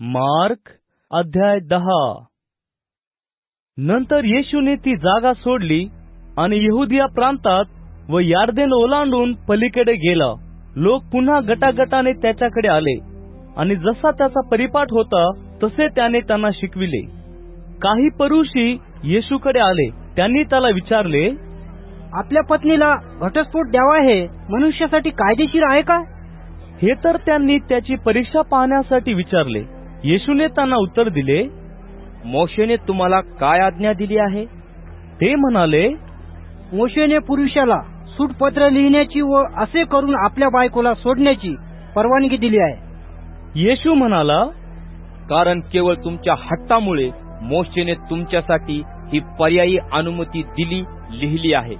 Mark अध्याय दहा. नंतर येशूने ती जागा सोडली आणि यहुदिया प्रांतात व यार्देन ओलांडून पलीकडे गेला. लोक पुन्हा गटागटाने त्याच्याकडे आले आणि जसा त्याचा परिपाठ होता तसे त्याने त्यांना शिकविले. काही परुषी येशूकडे आले. त्यांनी त्याला विचारले आपल्या पत्नीला घटस्फोट द्यावा हे मनुष्यासाठी कायदेशीर आहे का? हे तर त्यांनी त्याची परीक्षा पाहण्यासाठी विचारले. येशूने त्यांना उत्तर दिले मोशेने तुम्हाला काय आज्ञा दिली आहे? ते म्हणाले मोशेने पुरुषाला सूटपत्र लिहिण्याची व असे करून आपल्या बायकोला सोडण्याची परवानगी दिली आहे. येशू म्हणाला कारण केवळ तुमच्या हट्टामुळे मोशेने तुमच्यासाठी ही पर्यायी अनुमती दिली लिहिली आहे.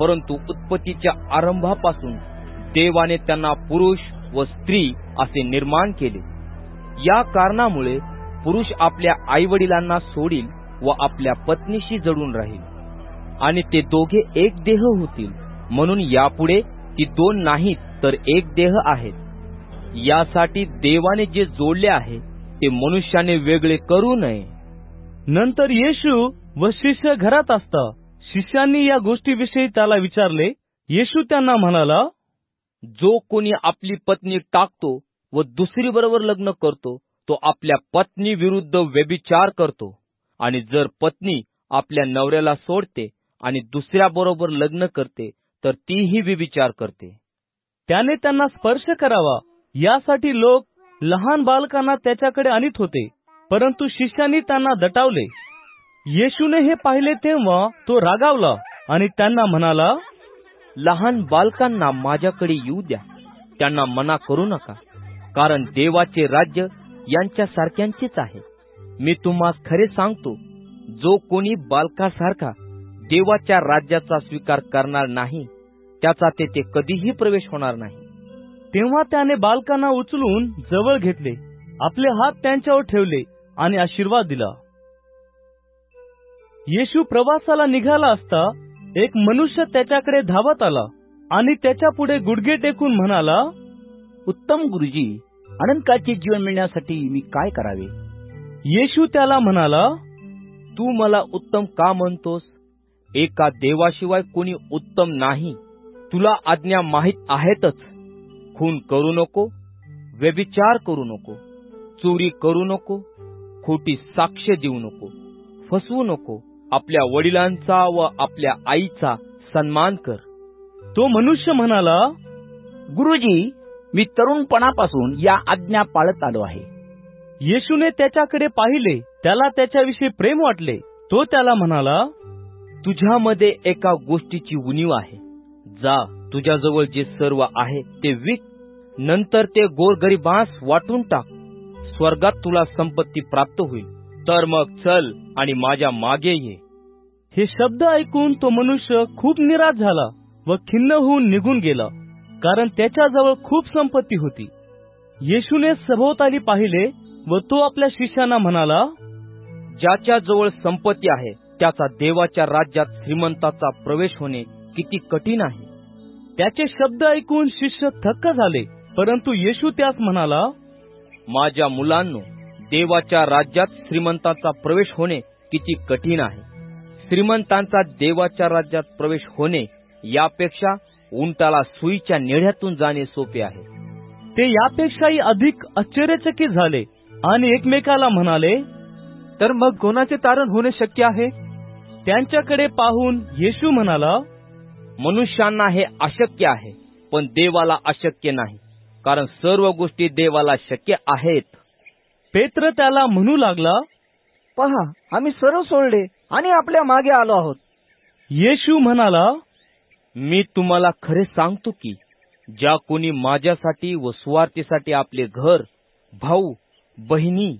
परंतु उत्पत्तीच्या आरंभापासून देवाने त्यांना पुरुष व स्त्री असे निर्माण केले. या कारणामुळे पुरुष आपल्या आईवडिलांना सोडील व आपल्या पत्नीशी जडून राहील. आणि ते दोघे एक देह होतील. म्हणून यापुढे ती दोन नाहीत तर एक देह आहेत. यासाठी देवाने जे जोडले आहे ते मनुष्याने वेगळे करू नये. नंतर येशू व शिष्य घरात असता. शिष्यांनी या गोष्टीविषयी त्याला विचारले. येशू त्यांना म्हणाला जो कोणी आपली पत्नी टाकतो व दुसरी बरोबर लग्न करतो तो आपल्या पत्नी विरुद्ध व्यभिचार करतो. आणि जर पत्नी आपल्या नवऱ्याला सोडते आणि दुसऱ्या बरोबर लग्न करते तर तीही व्यभिचार करते. त्याने त्यांना स्पर्श करावा. यासाठी लोक लहान बालकांना त्याच्याकडे आणित होते परंतु शिष्यांनी त्यांना दटावले. येशूने हे पाहिले तेव्हा तो रागावला आणि त्यांना म्हणाला लहान बालकांना माझ्याकडे येऊ द्या. त्यांना मना करू नका. कारण देवाचे राज्य यांच्या सारख्यांचेच आहे. मी तुम्हास खरे सांगतो जो कोणी बालकासारखा देवाच्या राज्याचा स्वीकार करणार नाही त्याचा तेथे कधीही प्रवेश होणार नाही. तेव्हा त्याने बालकांना उचलून जवळ घेतले आपले हात त्यांच्यावर ठेवले आणि आशीर्वाद दिला. येशू प्रवासाला निघाला असता एक मनुष्य त्याच्याकडे धावत आला आणि त्याच्या पुढे गुडघे टेकून म्हणाला उत्तम गुरुजी अनंताचे जीवन मिळण्यासाठी मी काय करावे? येशू त्याला म्हणाला तू मला उत्तम का म्हणतोस? एका देवाशिवाय कोणी उत्तम नाही. तुला आज्ञा माहीत आहेतच. खून करू नको व्यभिचार करू नको चोरी करू नको खोटी साक्ष देऊ नको फसवू नको आपल्या वडिलांचा व आपल्या आईचा सन्मान कर. तो मनुष्य म्हणाला गुरुजी मी तरुणपणापासून या आज्ञा पाळत आलो आहे. येशूने त्याच्याकडे पाहिले त्याला त्याच्याविषयी प्रेम वाटले. तो त्याला म्हणाला तुझ्यामध्ये एका गोष्टीची उणीव आहे. जा तुझ्याजवळ जे सर्व आहे ते विक. नंतर ते गोरगरिबास वाटून टाक. स्वर्गात तुला संपत्ती प्राप्त होईल. तर मग चल आणि माझ्या मागे ये. हे शब्द ऐकून तो मनुष्य खूप निराश झाला व खिन्न होऊन निघून गेला. कारण त्याच्याजवळ खूप संपत्ती होती. येशूने सभोवताली पाहिले व तो आपल्या शिष्यांना म्हणाला ज्याच्याजवळ संपत्ती आहे त्याचा देवाच्या राज्यात श्रीमंताचा प्रवेश होणे किती कठीण आहे. त्याचे शब्द ऐकून शिष्य थक्क झाले परंतु येशू त्यास म्हणाला माझ्या मुलांनो देवाच्या राज्यात श्रीमंताचा प्रवेश होणे किती कठीण आहे. श्रीमंतांचा देवाच्या राज्यात प्रवेश होणे यापेक्षा उंटाला सुईच्या नेढ्यातून जाणे सोपे आहे. ते यापेक्षाही अधिक आश्चर्यचकित झाले आणि एकमेकाला म्हणाले तर मग कोणाचे तारण होणे शक्य आहे? त्यांच्याकडे पाहून येशू म्हणाला मनुष्यांना हे अशक्य आहे पण देवाला अशक्य नाही कारण सर्व गोष्टी देवाला शक्य आहेत. पेत्र त्याला म्हणू लागला पहा आम्ही सर्व सोडले आणि आपल्या मागे आलो आहोत. येशू म्हणाला मी तुम्हाला खरे सांगतो की ज्या कोणी माझ्यासाठी व स्वार्थीसाठी आपले घर भाऊ बहिणी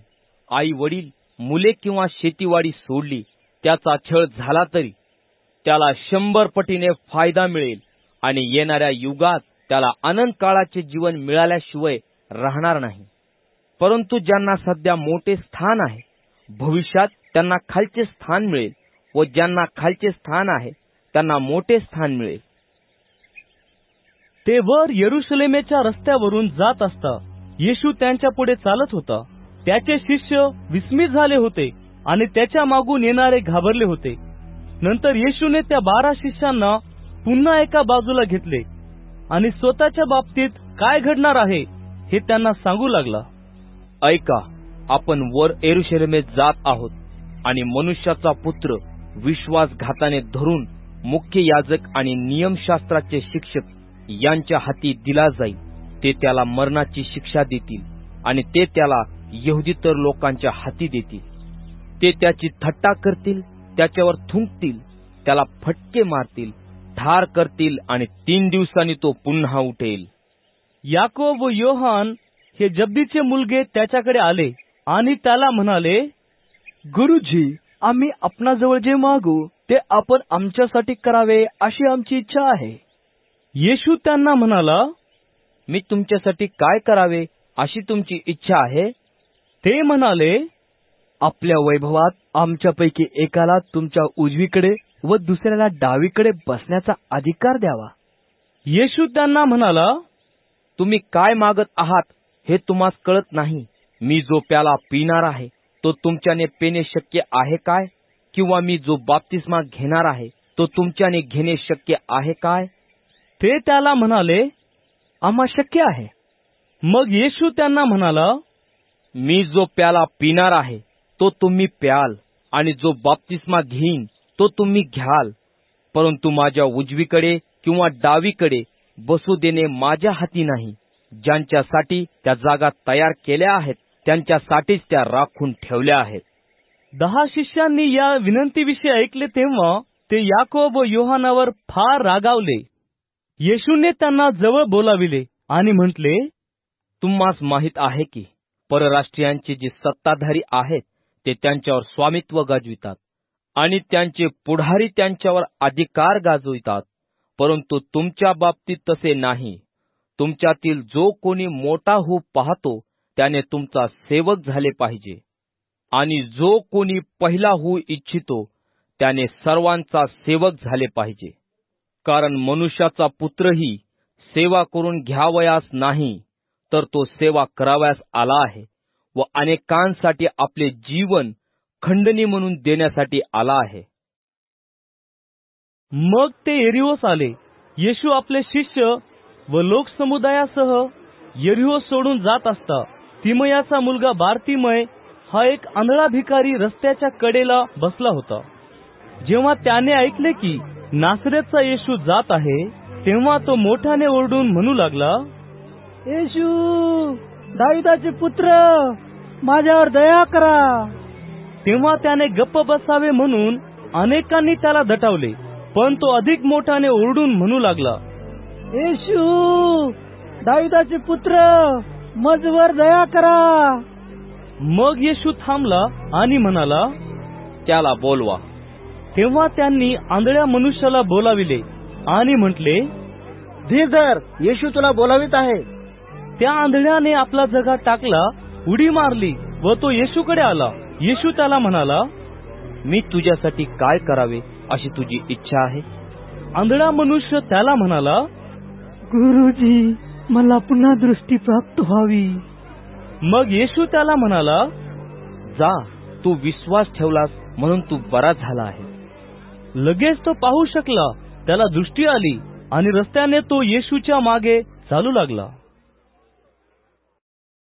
आई वडील मुले किंवा शेतीवाडी सोडली त्याचा छळ झाला तरी त्याला शंभर पटीने फायदा मिळेल आणि येणाऱ्या युगात त्याला अनंत काळाचे जीवन मिळाल्याशिवाय राहणार नाही. परंतु ज्यांना सध्या मोठे स्थान आहे भविष्यात त्यांना खालचे स्थान मिळेल व ज्यांना खालचे स्थान आहे त्यांना मोठे स्थान मिळेल. ते वर येरुशलेमेच्या रस्त्यावरून जात असता. येशू त्यांच्या पुढे चालत होता. त्याचे शिष्य विस्मित झाले होते आणि त्याच्या मागून येणारे घाबरले होते. नंतर येशूने त्या बारा शिष्यांना पुन्हा एका बाजूला घेतले. आणि स्वतःच्या बाबतीत काय घडणार आहे हे त्यांना सांगू लागला. ऐका आपण वर एरुशलेमेत जात आहोत आणि मनुष्याचा पुत्र विश्वासघाताने धरून मुख्य याजक आणि नियमशास्त्राचे शिक्षक यांच्या हाती दिला जाईल. ते त्याला मरणाची शिक्षा देतील आणि ते त्याला यहुदीतर लोकांच्या हाती देतील. ते त्याची थट्टा करतील त्याच्यावर थुंकतील त्याला फटके मारतील ठार करतील आणि तीन दिवसांनी तो पुन्हा उठेल. याकोब व योहान हे जब्दीचे मुलगे त्याच्याकडे आले आणि त्याला म्हणाले गुरुजी आम्ही आपणाजवळ जे मागू ते आपण आमच्यासाठी करावे अशी आमची इच्छा आहे. येशू त्यांना म्हणाला मी तुमच्यासाठी काय करावे अशी तुमची इच्छा आहे? ते म्हणाले आपल्या वैभवात आमच्यापैकी एकाला तुमच्या उजवीकडे व दुसऱ्याला डावीकडे बसण्याचा अधिकार द्यावा. येशू त्यांना म्हणाला तुम्ही काय मागत आहात हे तुम्हाला कळत नाही. मी जो प्याला पिणार आहे. तो तुमच्याने पेणे शक्य आहे काय? किंवा मी जो बाप्तिस्मा घेणार आहे तो तुमच्याने घेणे शक्य आहे काय? ते त्याला म्हणाले आम्हा शक्य आहे. मग येशू त्यांना म्हणाला मी जो प्याला पिणार आहे तो तुम्ही प्याल आणि जो बाप्तिस्मा घेईन तो तुम्ही घ्याल. परंतु माझ्या उजवीकडे किंवा डावीकडे बसू देणे माझ्या हाती नाही ज्यांच्यासाठी त्या जागा तयार केल्या आहेत. त्यांच्यासाठीच त्या राखून ठेवल्या आहेत. दहा शिष्यांनी या विनंतीविषयी ऐकले तेव्हा ते याकोब व योहानावर फार रागावले. येशूने त्यांना जवळ बोलाविले आणि म्हटले तुम्हास माहीत आहे की परराष्ट्रीयांचे जे सत्ताधारी आहेत ते त्यांच्यावर स्वामित्व गाजवितात आणि त्यांचे पुढारी त्यांच्यावर अधिकार गाजवितात. परंतु तुमच्या बाबतीत तसे नाही. तुमच्यातील जो कोणी मोठा होऊ पाहतो त्याने तुमचा सेवक झाले पाहिजे. आणि जो कोणी पहिला होऊ इच्छितो त्याने सर्वांचा सेवक झाले पाहिजे. कारण मनुष्याचा पुत्रही सेवा करून घ्यावयास नाही तर तो सेवा करावयास आला आहे व अनेकांसाठी आपले जीवन खंडणी म्हणून देण्यासाठी आला आहे. मग ते एरिओस आले. येशू आपले शिष्य व लोकसमुदायासह येरिहो सोडून जात असता तिमयाचा मुलगा बारतिमय हा एक आंधळा भिकारी रस्त्याच्या कडेला बसला होता. जेव्हा त्याने ऐकले की नासरेतचा येशू जात आहे तेव्हा तो मोठ्याने ओरडून म्हणू लागला येशू दाविदाचे पुत्र माझ्यावर दया करा. तेव्हा त्याने गप्प बसावे म्हणून अनेकांनी त्याला दटावले पण तो अधिक मोठ्याने ओरडून म्हणू लागला येशू दाविदाचे पुत्र मजवर दया करा. मग येशू थांबला आणि म्हणाला त्याला बोलवा. तेव्हा त्यांनी आंधळ्या मनुष्याला बोलाविले आणि म्हटले धीरधर येशू तुला बोलावित आहे. त्या आंधळ्याने आपला जगा टाकला उडी मारली व तो येशूकडे आला. येशू त्याला म्हणाला मी तुझ्यासाठी काय करावे अशी तुझी इच्छा आहे? आंधळा मनुष्य त्याला म्हणाला गुरुजी मला पुन्हा दृष्टी प्राप्त व्हावी. मग येशू त्याला म्हणाला जा तू विश्वास ठेवलास म्हणून तू बरा झाला आहे. लगेच तो पाहू शकला त्याला दृष्टी आली आणि रस्त्याने तो येशूच्या मागे चालू लागला.